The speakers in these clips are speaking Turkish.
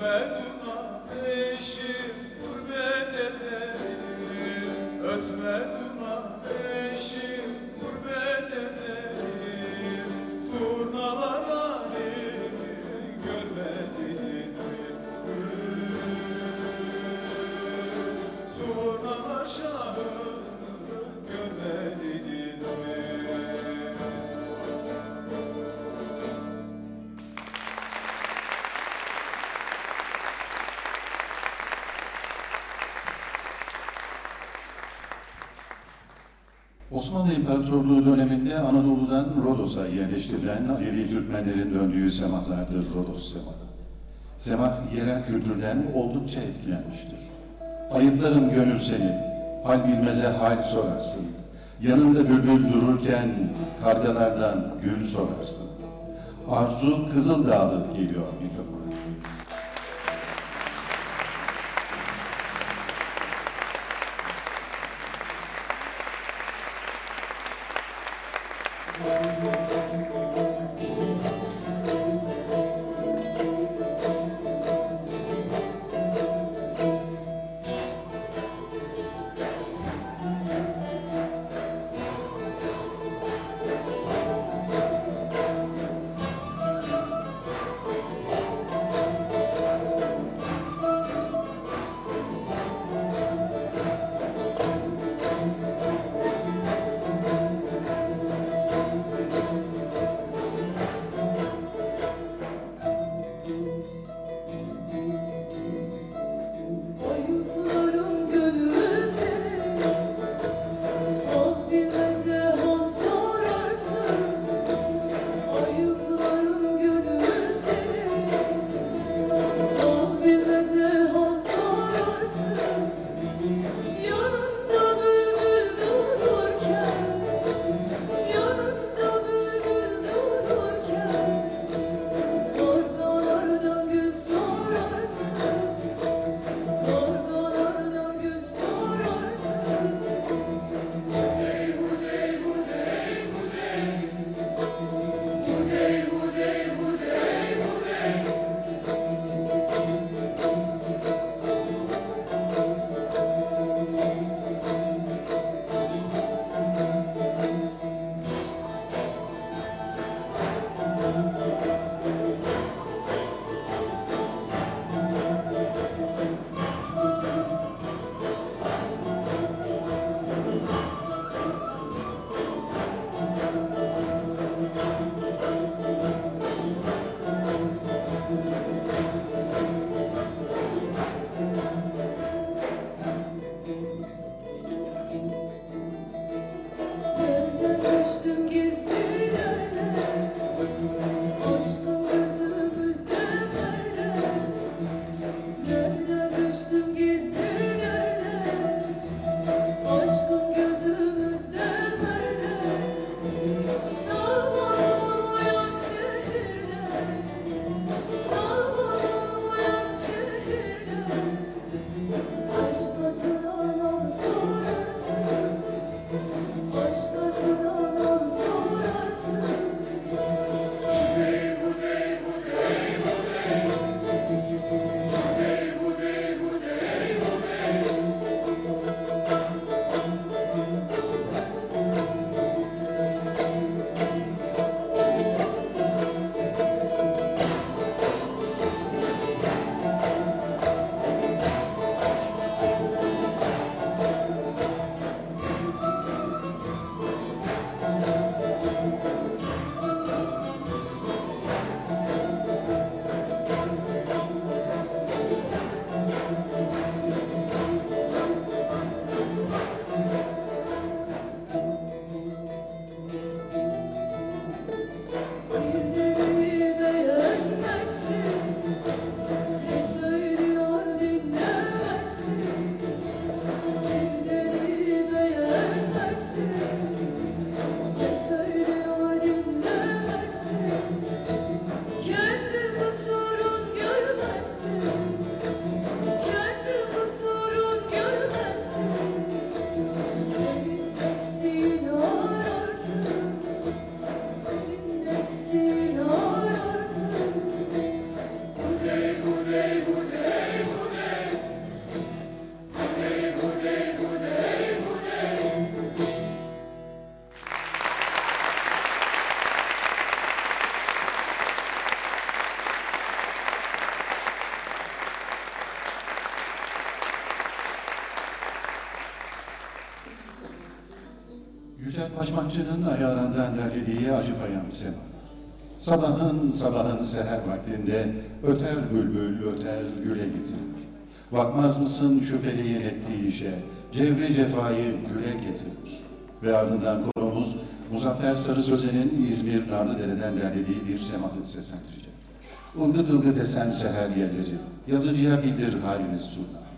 Amen. Osmanlı İmparatorluğu döneminde Anadolu'dan Rodos'a yerleştirilen Alevi Türkmenlerin döndüğü semahlardır Rodos semahı. Semah yerel kültürden oldukça etkilenmiştir. Ayıplarım gönül seni, hal bilmeze hal sorarsın. Yanında bülbül dururken kargalardan gül sorarsın. Arzu Kızıldağlı geliyor mikrofona. Ayağından derlediği acı payam sema. Sabahın sabahın seher vaktinde öter bülbül öter güle getirir. Bakmaz mısın şu feleğin ettiği işe, cevri cefayı güle getirir. Ve ardından koromuz Muzaffer Sarı Sözen'in İzmir Narlıdere'den derlediği bir semahı seslendirecek. Ilgıt ılgıt esen seher yerleri, yazıcıya bildir halimiz sultan.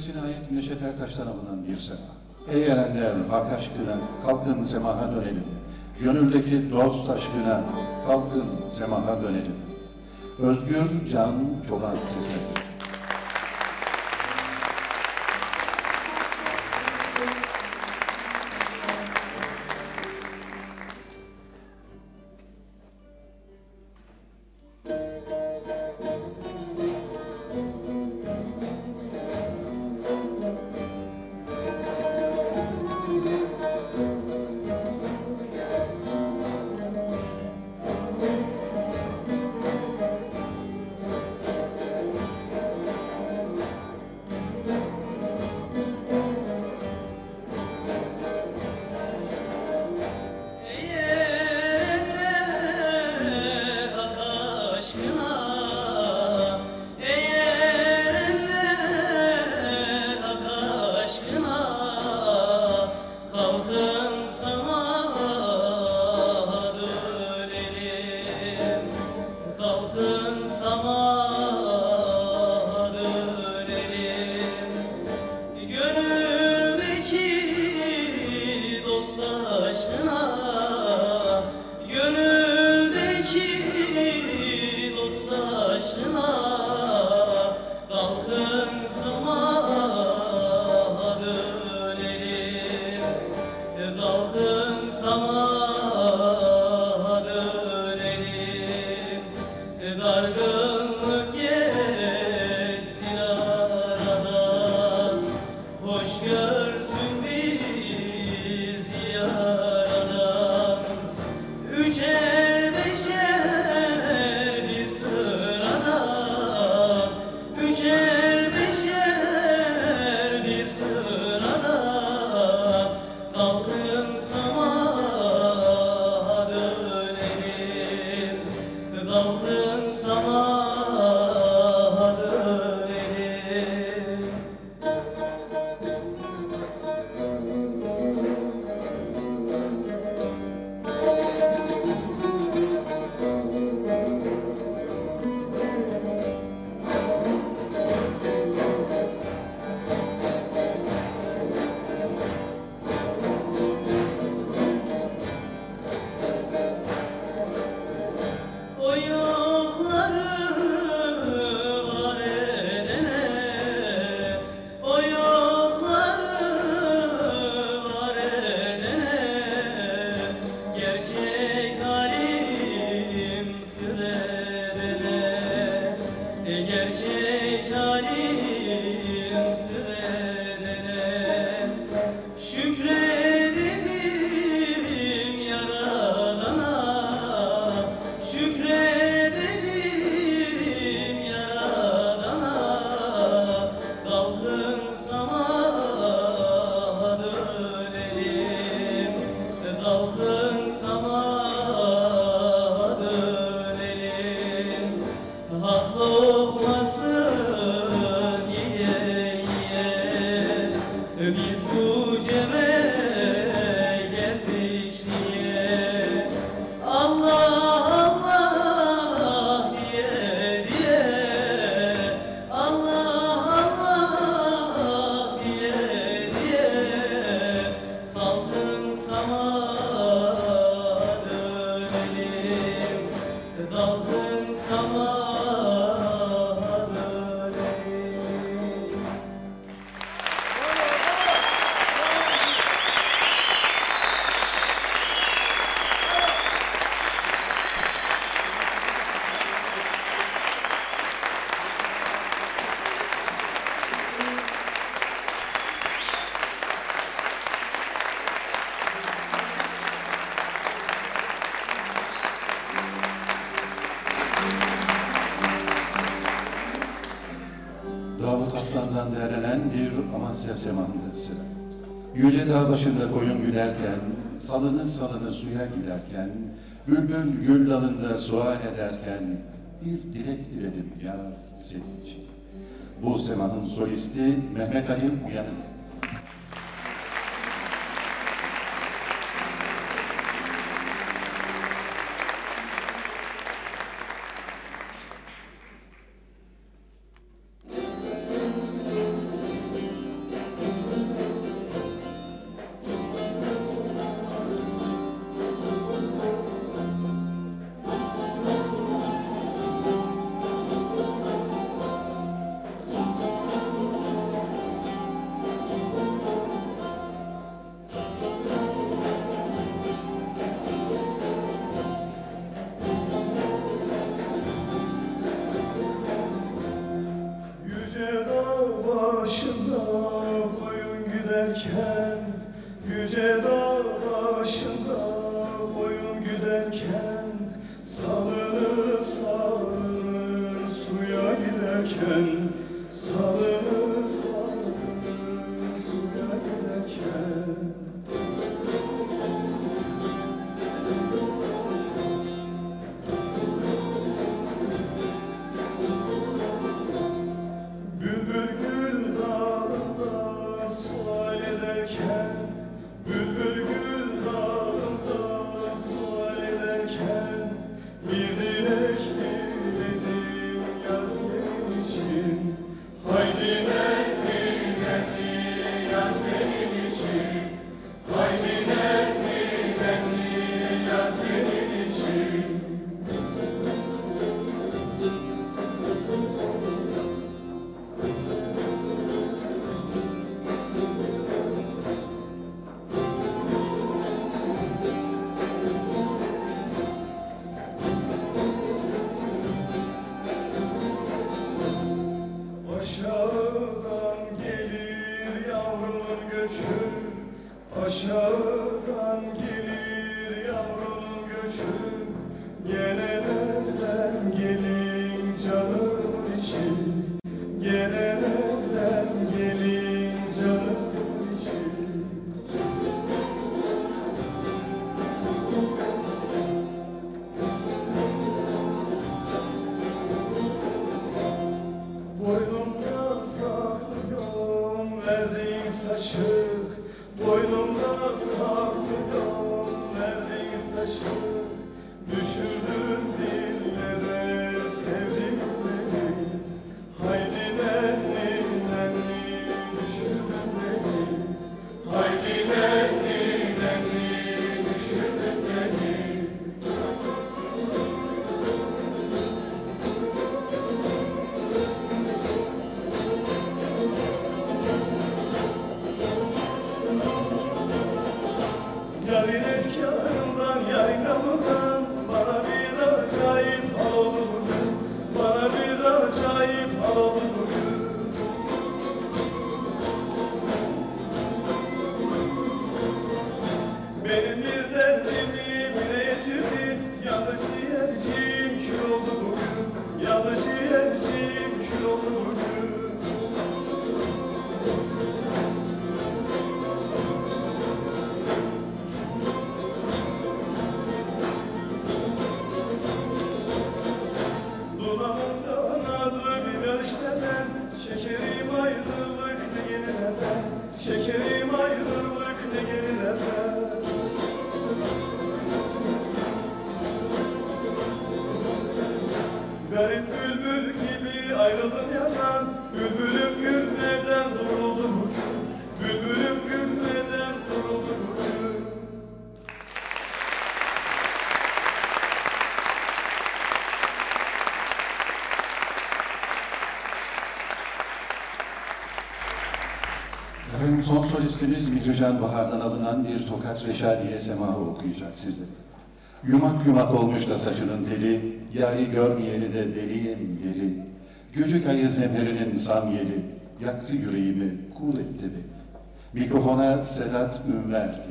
Yöresine ait Neşet Ertaş'tan alınan bir sema. Ey erenler hak aşkına kalkın semaha dönelim. Gönüldeki dost aşkına kalkın semaha dönelim. Özgür Can Çoban seslendir. Amasya semandası. Yüce dağ başında koyun gülerken, salını salını suya giderken, bülbül gül dalında sual ederken, bir dilek diledim yar senin için. Bu semanın solisti Mehmet Ali Uyanık. Son solistimiz Mihrican Bahar'dan alınan bir tokat reşadiye semahı okuyacak sizde. Yumak yumak olmuş da saçının teli, yarı görmeyeni de deliyim deli. Gücük ayı zemherinin samyeli, yaktı yüreğimi, kul cool etti beni. Mikrofona Sedat Ünver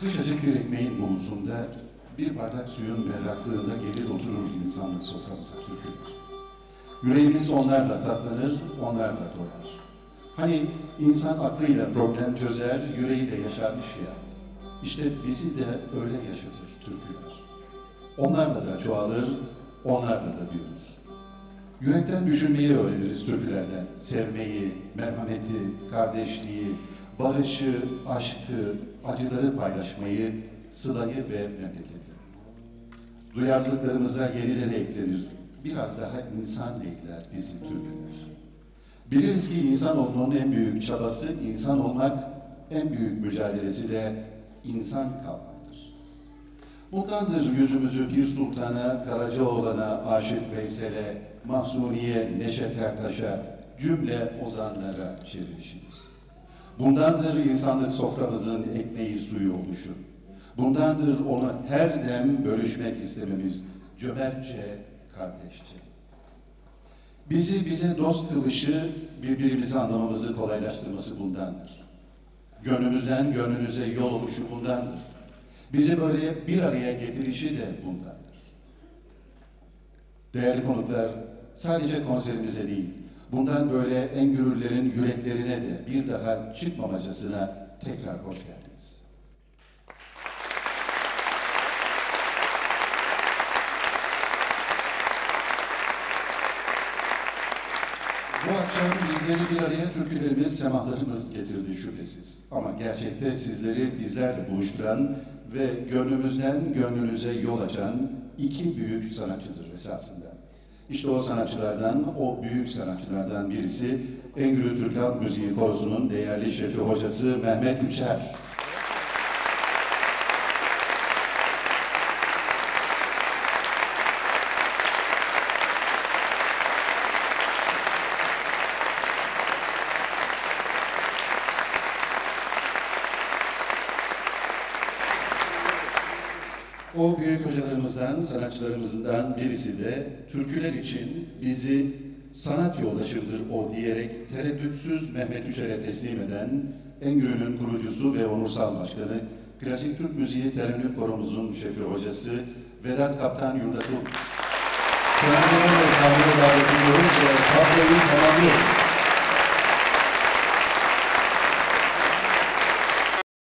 Tek bir ekmeğin bulusunda, bir bardak suyun berraklığında gelir oturur insanlık soframıza türküler. Yüreğimiz onlarla tatlanır, onlarla doyar. Hani insan aklıyla problem çözer, yüreğiyle yaşarmış ya. İşte bizi de öyle yaşatır türküler. Onlarla da çoğalır, onlarla da büyürüz. Yürekten düşünmeyi öğreniriz türkülerden. Sevmeyi, merhameti, kardeşliği, barışı, aşkı, acıları paylaşmayı, sılayı ve memleketi. Duyarlılıklarımıza yenileri eklenir. Biraz daha insan ekler bizi türküler. Biliriz ki insanoğlunun en büyük çabası insan olmak, en büyük mücadelesi de insan kalmaktır. Bundandır yüzümüzü Pir Sultan'a, Karacaoğlan'a, Aşık Veysel'e, Mahsuni'ye, Neşet Ertaş'a, cümle ozanlara çevirişimiz. Bundandır insanlık soframızın ekmeği suyu oluşu. Bundandır onu her dem bölüşmek istememiz, cömertçe, kardeşçe. Bizi bize dost kılışı, birbirimizi anlamamızı kolaylaştırması bundandır. Gönlümüzden gönlünüze yol oluşu bundandır. Bizi böyle bir araya getirişi de bundandır. Değerli konuklar, sadece konserimize değil, bundan böyle en gürüllerin yüreklerine de bir daha çıkmamacasına tekrar hoş geldiniz. Bu akşam bizleri bir araya türkülerimiz, semahlarımız getirdi şüphesiz. Ama gerçekte sizleri bizlerle buluşturan ve gönlümüzden gönlünüze yol açan iki büyük sanatçıdır esasında. İşte o sanatçılardan, o büyük sanatçılardan birisi Engülü Türk Halk Müziği Korosu'nun değerli şefi hocası Mehmet Üçer. O büyük hocalarımızdan, sanatçılarımızdan birisi de türküler için bizi sanat yoldaşımdır o diyerek tereddütsüz Mehmet Üçer'e teslim eden Engürü'nün kurucusu ve onursal başkanı, Klasik Türk Müziği Terimli Koromuzun şefi hocası Vedat Kaptan Yurdakul. Kendilerine ve davet ediyoruz ve tabloyu tamamlıyoruz.